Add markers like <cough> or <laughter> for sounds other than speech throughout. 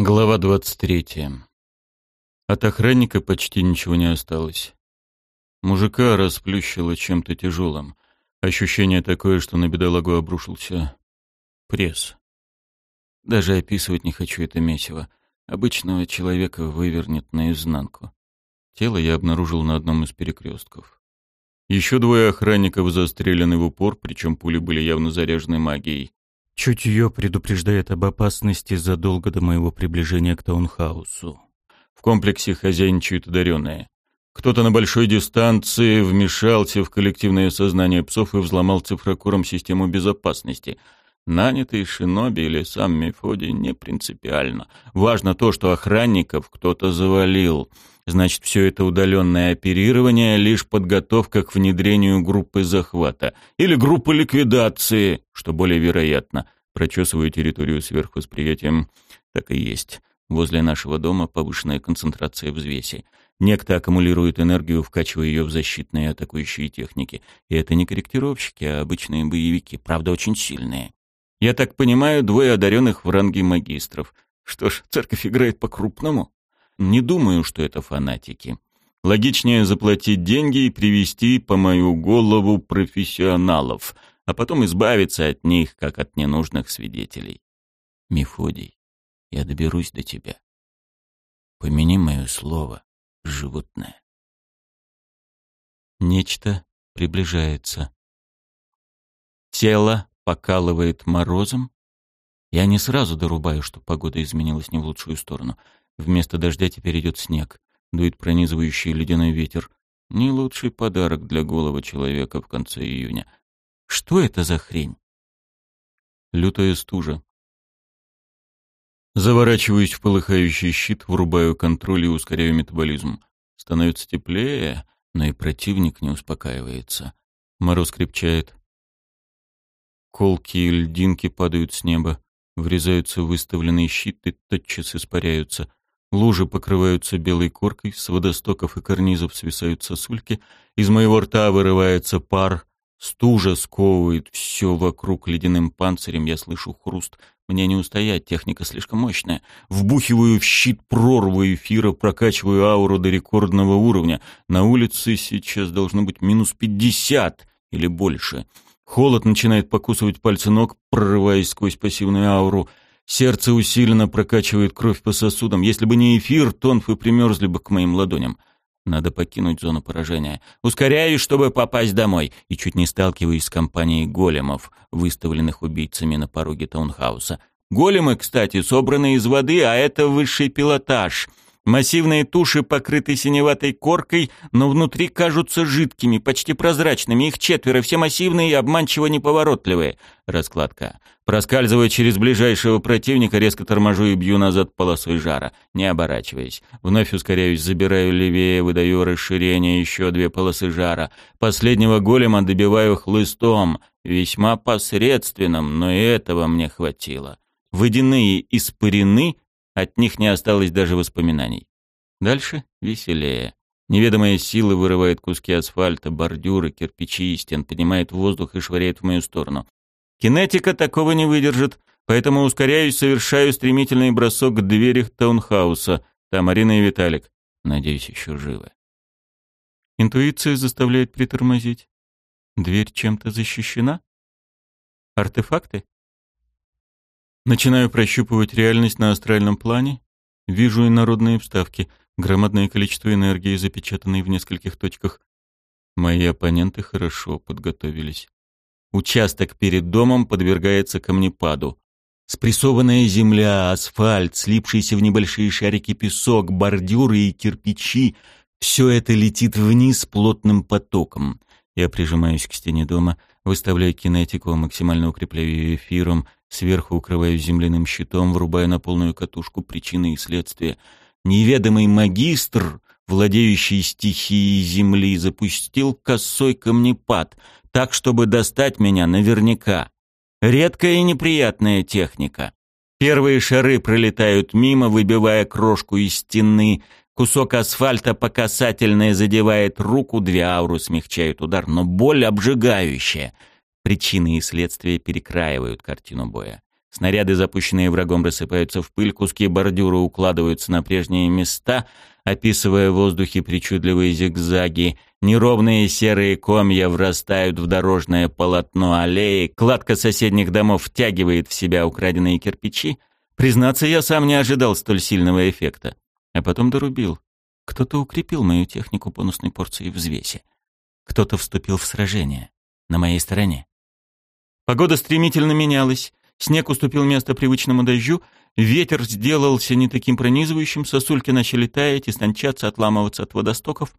Глава 23. От охранника почти ничего не осталось. Мужика расплющило чем-то тяжелым. Ощущение такое, что на бедолагу обрушился пресс. Даже описывать не хочу это месиво. Обычного человека вывернет наизнанку. Тело я обнаружил на одном из перекрестков. Еще двое охранников застрелены в упор, причем пули были явно заряжены магией. Чутье предупреждает об опасности задолго до моего приближения к таунхаусу. В комплексе хозяйничают одаренные. Кто-то на большой дистанции вмешался в коллективное сознание псов и взломал цифрокуром систему безопасности. Нанятый шиноби или сам Мефодий не принципиально. Важно то, что охранников кто-то завалил. Значит, все это удаленное оперирование — лишь подготовка к внедрению группы захвата. Или группы ликвидации, что более вероятно. Прочесываю территорию сверхвосприятием. Так и есть. Возле нашего дома повышенная концентрация взвеси. Некто аккумулирует энергию, вкачивая ее в защитные атакующие техники. И это не корректировщики, а обычные боевики, правда, очень сильные. Я так понимаю, двое одаренных в ранге магистров. Что ж, церковь играет по-крупному. Не думаю, что это фанатики. Логичнее заплатить деньги и привести по мою голову профессионалов, а потом избавиться от них, как от ненужных свидетелей. Мефодий, я доберусь до тебя. Помяни мое слово, животное. Нечто приближается. Тело покалывает морозом. Я не сразу дорубаю, что погода изменилась не в лучшую сторону — Вместо дождя теперь идет снег. Дует пронизывающий ледяной ветер. Не лучший подарок для голого человека в конце июня. Что это за хрень? Лютая стужа. Заворачиваюсь в полыхающий щит, врубаю контроль и ускоряю метаболизм. Становится теплее, но и противник не успокаивается. Мороз крепчает. Колки и льдинки падают с неба, врезаются в выставленный щит и тотчас испаряются. Лужи покрываются белой коркой, с водостоков и карнизов свисают сосульки, из моего рта вырывается пар, стужа сковывает все вокруг ледяным панцирем, я слышу хруст. Мне не устоять, техника слишком мощная. Вбухиваю в щит прорву эфира, прокачиваю ауру до рекордного уровня. На улице сейчас должно быть минус пятьдесят или больше. Холод начинает покусывать пальцы ног, прорываясь сквозь пассивную ауру — Сердце усиленно прокачивает кровь по сосудам. Если бы не эфир, тонфы примерзли бы к моим ладоням. Надо покинуть зону поражения. Ускоряюсь, чтобы попасть домой. И чуть не сталкиваюсь с компанией големов, выставленных убийцами на пороге таунхауса. Големы, кстати, собраны из воды, а это высший пилотаж — Массивные туши покрыты синеватой коркой, но внутри кажутся жидкими, почти прозрачными. Их четверо, все массивные и обманчиво неповоротливые. Раскладка. Проскальзывая через ближайшего противника, резко торможу и бью назад полосой жара, не оборачиваясь. Вновь ускоряюсь, забираю левее, выдаю расширение, еще две полосы жара. Последнего голема добиваю хлыстом, весьма посредственным, но и этого мне хватило. Водяные испарены от них не осталось даже воспоминаний. Дальше веселее. Неведомая сила вырывает куски асфальта, бордюры, кирпичи и стен, поднимает в воздух и швыряет в мою сторону. Кинетика такого не выдержит, поэтому ускоряюсь, совершаю стремительный бросок к двери таунхауса. Там Арина и Виталик. Надеюсь, еще живы. Интуиция заставляет притормозить. Дверь чем-то защищена? Артефакты? Начинаю прощупывать реальность на астральном плане. Вижу инородные вставки, громадное количество энергии, запечатанной в нескольких точках. Мои оппоненты хорошо подготовились. Участок перед домом подвергается камнепаду. Спрессованная земля, асфальт, слипшиеся в небольшие шарики песок, бордюры и кирпичи — все это летит вниз плотным потоком. Я прижимаюсь к стене дома, выставляю кинетику, максимально укрепляю ее эфиром, Сверху укрываю земляным щитом, врубая на полную катушку причины и следствия. Неведомый магистр, владеющий стихией земли, запустил косой камнепад, так, чтобы достать меня наверняка. Редкая и неприятная техника. Первые шары пролетают мимо, выбивая крошку из стены. Кусок асфальта по касательной задевает руку, две ауры смягчают удар, но боль обжигающая — Причины и следствия перекраивают картину боя. Снаряды, запущенные врагом, рассыпаются в пыль, куски бордюра укладываются на прежние места, описывая в воздухе причудливые зигзаги. Неровные серые комья врастают в дорожное полотно аллеи, кладка соседних домов втягивает в себя украденные кирпичи. Признаться, я сам не ожидал столь сильного эффекта. А потом дорубил. Кто-то укрепил мою технику бонусной порции взвеси. Кто-то вступил в сражение. На моей стороне. Погода стремительно менялась. Снег уступил место привычному дождю, ветер сделался не таким пронизывающим, сосульки начали таять, истончаться, отламываться от водостоков.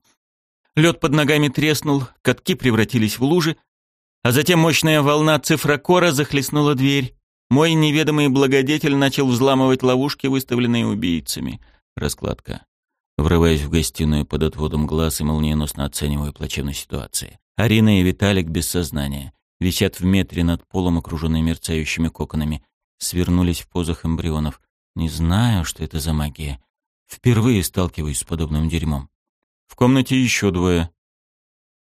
Лед под ногами треснул, катки превратились в лужи, а затем мощная волна цифрокора захлестнула дверь. Мой неведомый благодетель начал взламывать ловушки, выставленные убийцами. Раскладка. Врываясь в гостиную под отводом глаз и молниеносно оцениваю плачевную ситуацию. Арина и Виталик без сознания висят в метре над полом, окруженные мерцающими коконами, свернулись в позах эмбрионов. Не знаю, что это за магия. Впервые сталкиваюсь с подобным дерьмом. В комнате еще двое.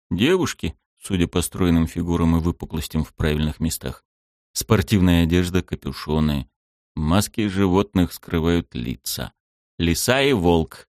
Девушки, судя по стройным фигурам и выпуклостям в правильных местах. Спортивная одежда, капюшоны. Маски животных скрывают лица. Лиса и волк.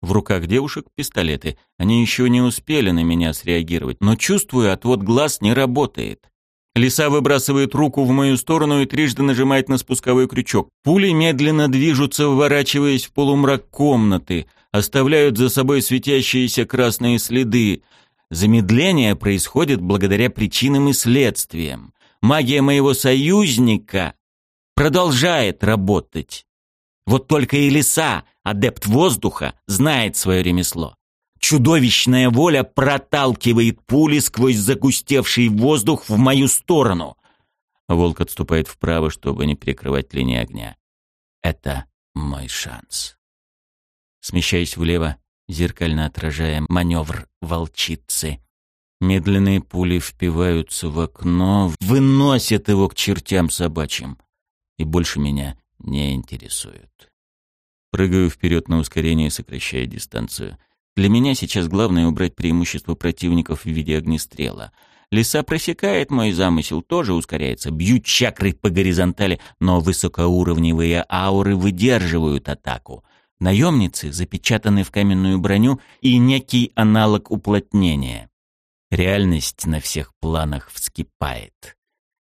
В руках девушек пистолеты. Они еще не успели на меня среагировать, но чувствую, отвод глаз не работает. Лиса выбрасывает руку в мою сторону и трижды нажимает на спусковой крючок. Пули медленно движутся, вворачиваясь в полумрак комнаты, оставляют за собой светящиеся красные следы. Замедление происходит благодаря причинам и следствиям. Магия моего союзника продолжает работать. Вот только и лиса, адепт воздуха, знает свое ремесло. Чудовищная воля проталкивает пули сквозь загустевший воздух в мою сторону. Волк отступает вправо, чтобы не перекрывать линии огня. Это мой шанс. Смещаясь влево, зеркально отражая маневр волчицы. Медленные пули впиваются в окно, выносят его к чертям собачьим. И больше меня не интересуют. Прыгаю вперед на ускорение, сокращая дистанцию — для меня сейчас главное убрать преимущество противников в виде огнестрела. Лиса просекает мой замысел, тоже ускоряется, бьют чакры по горизонтали, но высокоуровневые ауры выдерживают атаку. Наемницы запечатаны в каменную броню и некий аналог уплотнения. Реальность на всех планах вскипает.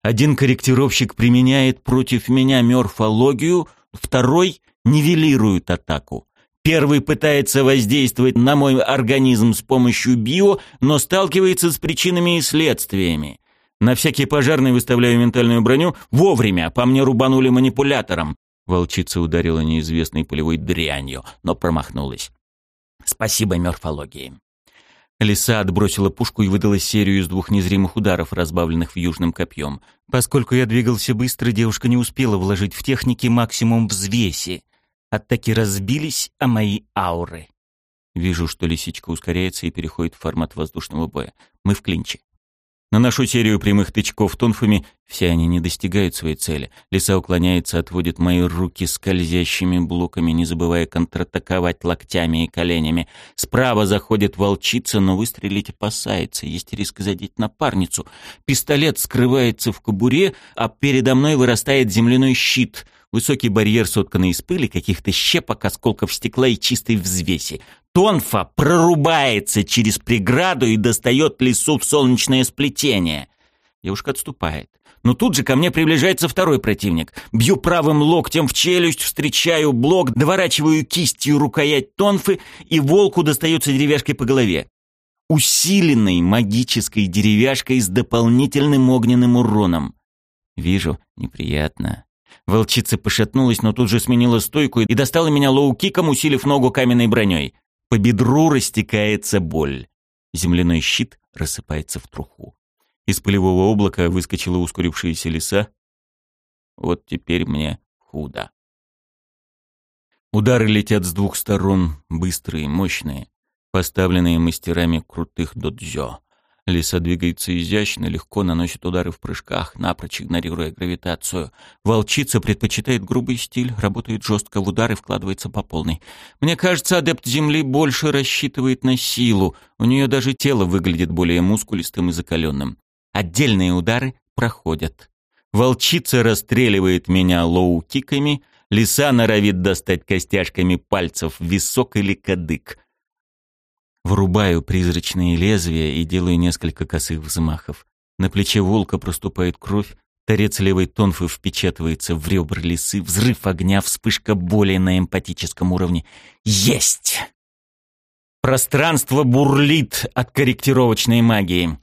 Один корректировщик применяет против меня морфологию, второй нивелирует атаку. Первый пытается воздействовать на мой организм с помощью био, но сталкивается с причинами и следствиями. На всякий пожарный выставляю ментальную броню. Вовремя по мне рубанули манипулятором. Волчица ударила неизвестной полевой дрянью, но промахнулась. Спасибо морфологии. Лиса отбросила пушку и выдала серию из двух незримых ударов, разбавленных в южным копьем. Поскольку я двигался быстро, девушка не успела вложить в техники максимум взвеси. Атаки разбились о мои ауры. Вижу, что лисичка ускоряется и переходит в формат воздушного боя. Мы в клинче. Наношу серию прямых тычков тонфами, все они не достигают своей цели. Лиса уклоняется, отводит мои руки скользящими блоками, не забывая контратаковать локтями и коленями. Справа заходит волчица, но выстрелить опасается, есть риск задеть напарницу. Пистолет скрывается в кобуре, а передо мной вырастает земляной щит. Высокий барьер, сотканный из пыли, каких-то щепок, осколков стекла и чистой взвеси. Тонфа прорубается через преграду и достает лису в солнечное сплетение. Девушка отступает. Но тут же ко мне приближается второй противник. Бью правым локтем в челюсть, встречаю блок, доворачиваю кистью рукоять тонфы, и волку достается деревяшкой по голове. Усиленной магической деревяшкой с дополнительным огненным уроном. Вижу, неприятно. Волчица пошатнулась, но тут же сменила стойку и достала меня лоу-киком, усилив ногу каменной броней. По бедру растекается боль. Земляной щит рассыпается в труху. Из пылевого облака выскочила ускорившаяся лиса. Вот теперь мне худо. Удары летят с двух сторон, быстрые, мощные, поставленные мастерами крутых додзё. Лиса двигается изящно, легко наносит удары в прыжках, напрочь игнорируя гравитацию. Волчица предпочитает грубый стиль, работает жестко в удары, вкладывается по полной. Мне кажется, адепт Земли больше рассчитывает на силу. У нее даже тело выглядит более мускулистым и закаленным. Отдельные удары проходят. Волчица расстреливает меня лоу-киками, лиса норовит достать костяшками пальцев висок или кадык. Врубаю призрачные лезвия и делаю несколько косых взмахов. На плече волка проступает кровь, торец левой тонфы впечатывается в ребра лисы, взрыв огня, вспышка боли на эмпатическом уровне. Есть! Пространство бурлит от корректировочной магии.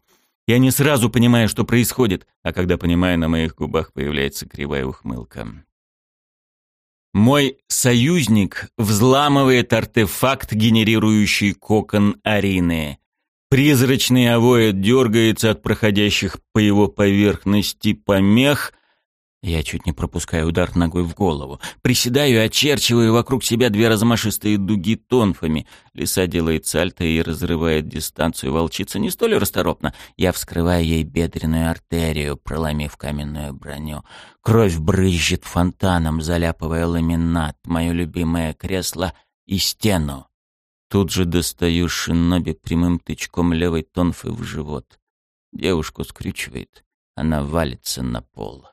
Я не сразу понимаю, что происходит, а когда понимаю, на моих губах появляется кривая ухмылка. Мой союзник взламывает артефакт, генерирующий кокон Арины. Призрачный авоид дергается от проходящих по его поверхности помех, я чуть не пропускаю удар ногой в голову. Приседаю и очерчиваю вокруг себя две размашистые дуги тонфами. Лиса делает сальто и разрывает дистанцию. Волчица не столь расторопна. Я вскрываю ей бедренную артерию, проломив каменную броню. Кровь брызжет фонтаном, заляпывая ламинат, мое любимое кресло и стену. Тут же достаю шиноби прямым тычком левой тонфы в живот. Девушку скрючивает. Она валится на пол.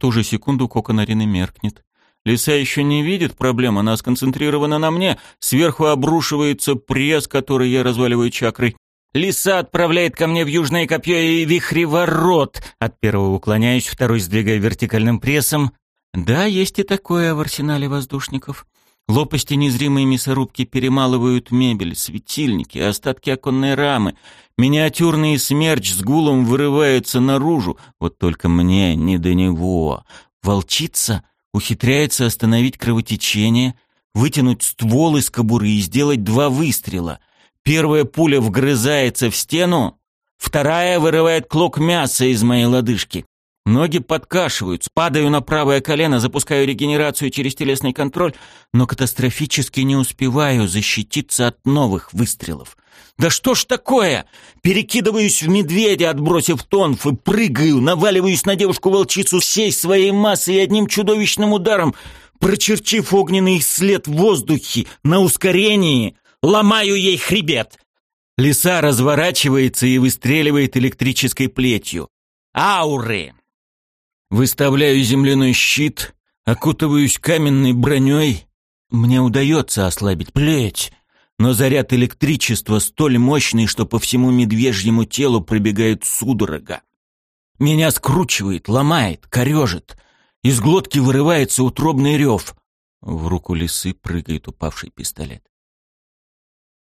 Ту же секунду кокон Арины меркнет. Лиса еще не видит проблем, она сконцентрирована на мне. Сверху обрушивается пресс, который я разваливаю чакрой. Лиса отправляет ко мне в южное копье и вихреворот. От первого уклоняюсь, второй сдвигаю вертикальным прессом. Да, есть и такое в арсенале воздушников. Лопасти незримой мясорубки перемалывают мебель, светильники, остатки оконной рамы. Миниатюрный смерч с гулом вырывается наружу. Вот только мне не до него. Волчица ухитряется остановить кровотечение, вытянуть ствол из кобуры и сделать два выстрела. Первая пуля вгрызается в стену, вторая вырывает клок мяса из моей лодыжки. Ноги подкашиваются, падаю на правое колено, запускаю регенерацию через телесный контроль, но катастрофически не успеваю защититься от новых выстрелов. Да что ж такое? Перекидываюсь в медведя, отбросив тонф, и прыгаю, наваливаюсь на девушку-волчицу всей своей массой и одним чудовищным ударом, прочерчив огненный след в воздухе на ускорении, ломаю ей хребет. Лиса разворачивается и выстреливает электрической плетью. Ауры! Выставляю земляной щит, окутываюсь каменной броней. Мне удается ослабить плеть, но заряд электричества столь мощный, что по всему медвежьему телу пробегает судорога. Меня скручивает, ломает, корежит. Из глотки вырывается утробный рев. В руку лисы прыгает упавший пистолет.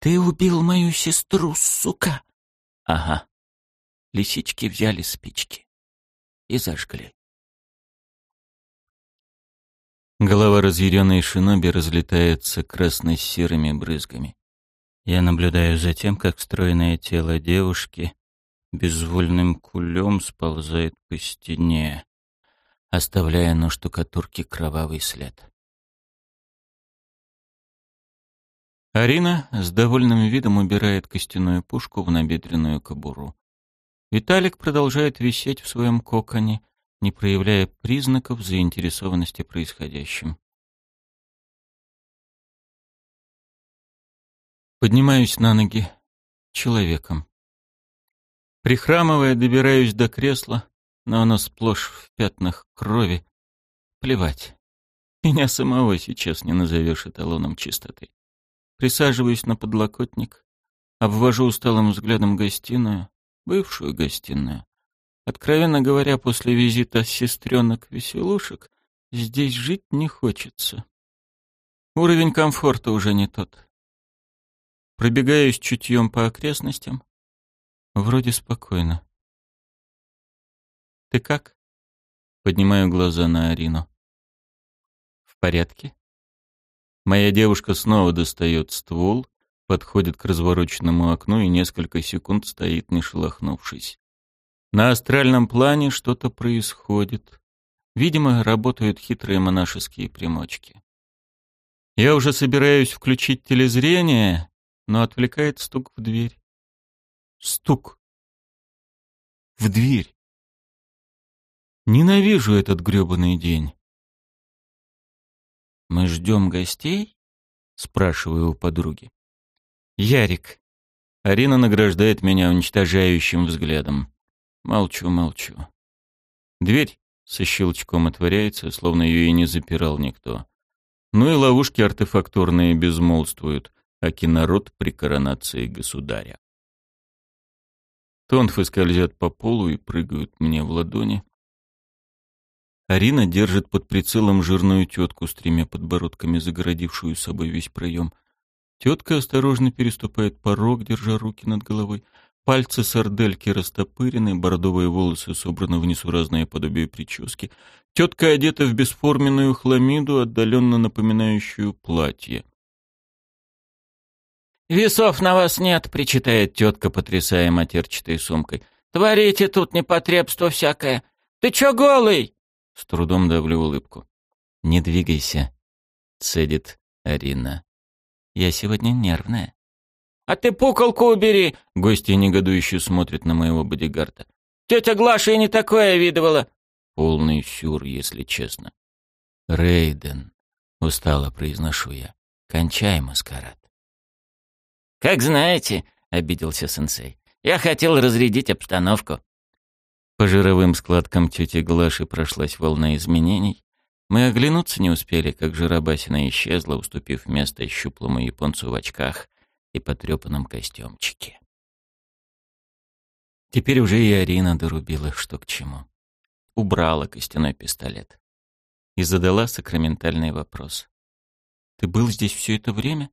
«Ты убил мою сестру, сука!» «Ага». Лисички взяли спички и зажгли. Голова разъяренной шиноби разлетается красно-серыми брызгами. Я наблюдаю за тем, как стройное тело девушки безвольным кулем сползает по стене, оставляя на штукатурке кровавый след. Арина с довольным видом убирает костяную пушку в набедренную кобуру. Виталик продолжает висеть в своем коконе, не проявляя признаков заинтересованности происходящим. Поднимаюсь на ноги человеком. Прихрамывая, добираюсь до кресла, но оно сплошь в пятнах крови. Плевать. Меня самого сейчас не назовешь эталоном чистоты. Присаживаюсь на подлокотник, обвожу усталым взглядом гостиную, бывшую гостиную. Откровенно говоря, после визита сестренок-веселушек здесь жить не хочется. Уровень комфорта уже не тот. Пробегаюсь чутьем по окрестностям. Вроде спокойно. «Ты как?» Поднимаю глаза на Арину. «В порядке?» Моя девушка снова достает ствол, подходит к развороченному окну и несколько секунд стоит, не шелохнувшись. На астральном плане что-то происходит. Видимо, работают хитрые монашеские примочки. Я уже собираюсь включить телезрение, но отвлекает стук в дверь. Стук. В дверь. Ненавижу этот грёбаный день. «Мы ждем гостей?» — спрашиваю у подруги. «Ярик». Арина награждает меня уничтожающим взглядом. Молчу, молчу. Дверь со щелчком отворяется, словно ее и не запирал никто. Ну и ловушки артефакторные безмолвствуют, а кинород при коронации государя. Тонфы скользят по полу и прыгают мне в ладони. Арина держит под прицелом жирную тетку с тремя подбородками, загородившую собой весь проем. Тетка осторожно переступает порог, держа руки над головой. Пальцы сардельки растопырены, бордовые волосы собраны в несуразное подобие прически. Тетка одета в бесформенную хламиду, отдаленно напоминающую платье. «Весов на вас нет», — причитает тетка, потрясая матерчатой сумкой. «Творите тут непотребство всякое. Ты чё голый?» С трудом давлю улыбку. «Не двигайся», — цедит Арина. «Я сегодня нервная». «А ты пуколку убери!» — гостья негодующе смотрит на моего бодигарда. «Тетя Глаша и не такое видывала!» Полный сюр, если честно. «Рейден», — устало произношу я, — «кончай маскарад». «Как знаете», — обиделся сенсей, — «я хотел разрядить обстановку». По жировым складкам тети Глаши прошлась волна изменений. Мы оглянуться не успели, как жиробасина исчезла, уступив место щуплому японцу в очках и потрепанном костюмчике. Теперь уже и Арина дорубила, что к чему. Убрала костяной пистолет. И задала сакраментальный вопрос. «Ты был здесь все это время?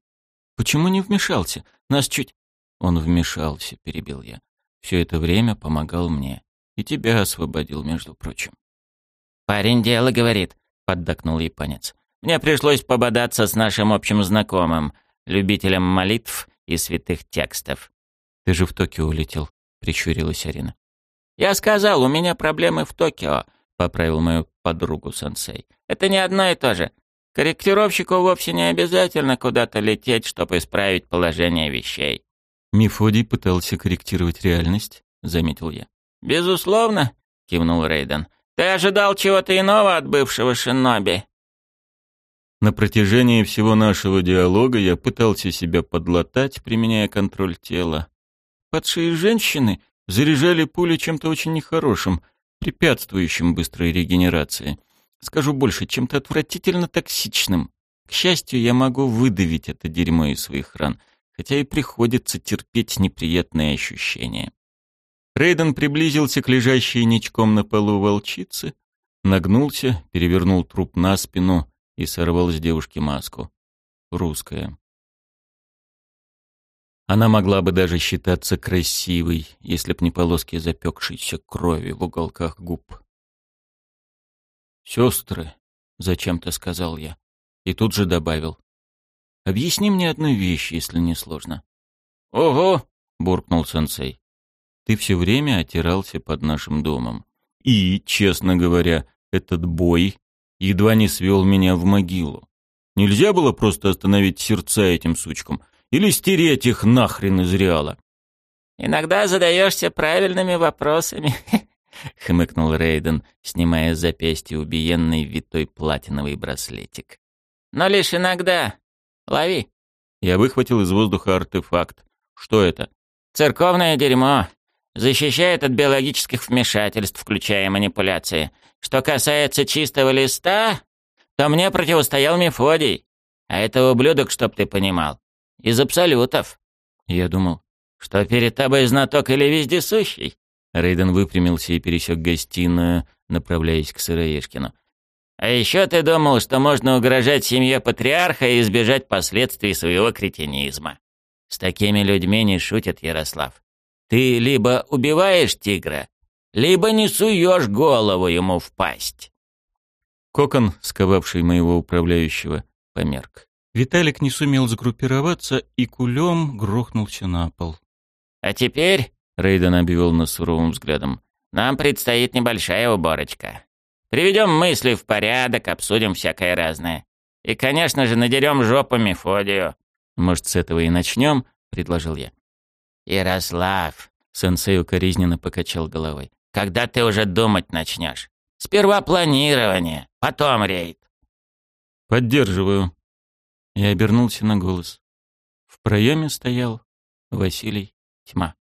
Почему не вмешался? Нас чуть...» «Он вмешался», — перебил я. «Все это время помогал мне. И тебя освободил, между прочим. «Парень дело говорит», — поддакнул японец. «Мне пришлось пободаться с нашим общим знакомым, любителем молитв и святых текстов». «Ты же в Токио улетел», — прищурилась Арина. «Я сказал, у меня проблемы в Токио», — поправил мою подругу сенсей. «Это не одно и то же. Корректировщику вовсе не обязательно куда-то лететь, чтобы исправить положение вещей». Мефодий пытался корректировать реальность, заметил я. «Безусловно», — кивнул Рейден. «Ты ожидал чего-то иного от бывшего шиноби?» На протяжении всего нашего диалога я пытался себя подлатать, применяя контроль тела. Падшие женщины заряжали пули чем-то очень нехорошим, препятствующим быстрой регенерации. Скажу больше, чем-то отвратительно токсичным. К счастью, я могу выдавить это дерьмо из своих ран, хотя и приходится терпеть неприятные ощущения. Рейден приблизился к лежащей ничком на полу волчице, нагнулся, перевернул труп на спину и сорвал с девушки маску. Русская. Она могла бы даже считаться красивой, если б не полоски запекшейся крови в уголках губ. «Сестры», — зачем-то сказал я, и тут же добавил. «Объясни мне одну вещь, если не сложно». «Ого!» — буркнул сенсей. Ты все время отирался под нашим домом. И, честно говоря, этот бой едва не свел меня в могилу. Нельзя было просто остановить сердца этим сучкам или стереть их нахрен из Реала. «Иногда задаешься правильными вопросами», <laughs> — хмыкнул Рейден, снимая с запястья убиенный витой платиновый браслетик. «Но лишь иногда. Лови». Я выхватил из воздуха артефакт. Что это? «Церковное дерьмо. Защищает от биологических вмешательств, включая манипуляции. Что касается чистого листа, то мне противостоял Мефодий. А это ублюдок, чтоб ты понимал. Из абсолютов. Я думал, что перед тобой знаток или вездесущий. Рейден выпрямился и пересек гостиную, направляясь к Сыроежкину. А еще ты думал, что можно угрожать семье патриарха и избежать последствий своего кретинизма. С такими людьми не шутит Ярослав. Ты либо убиваешь тигра, либо не суешь голову ему в пасть. Кокон, сковавший моего управляющего, померк. Виталик не сумел сгруппироваться и кулем грохнулся на пол. «А теперь», — Рейден обвел нас суровым взглядом, — «нам предстоит небольшая уборочка. Приведем мысли в порядок, обсудим всякое разное. И, конечно же, надерем жопу Мефодию». «Может, с этого и начнем?» — предложил я. «Ярослав», — сенсей укоризненно покачал головой, — «когда ты уже думать начнешь? Сперва планирование, потом рейд». «Поддерживаю». Я обернулся на голос. В проеме стоял Василий Тьма.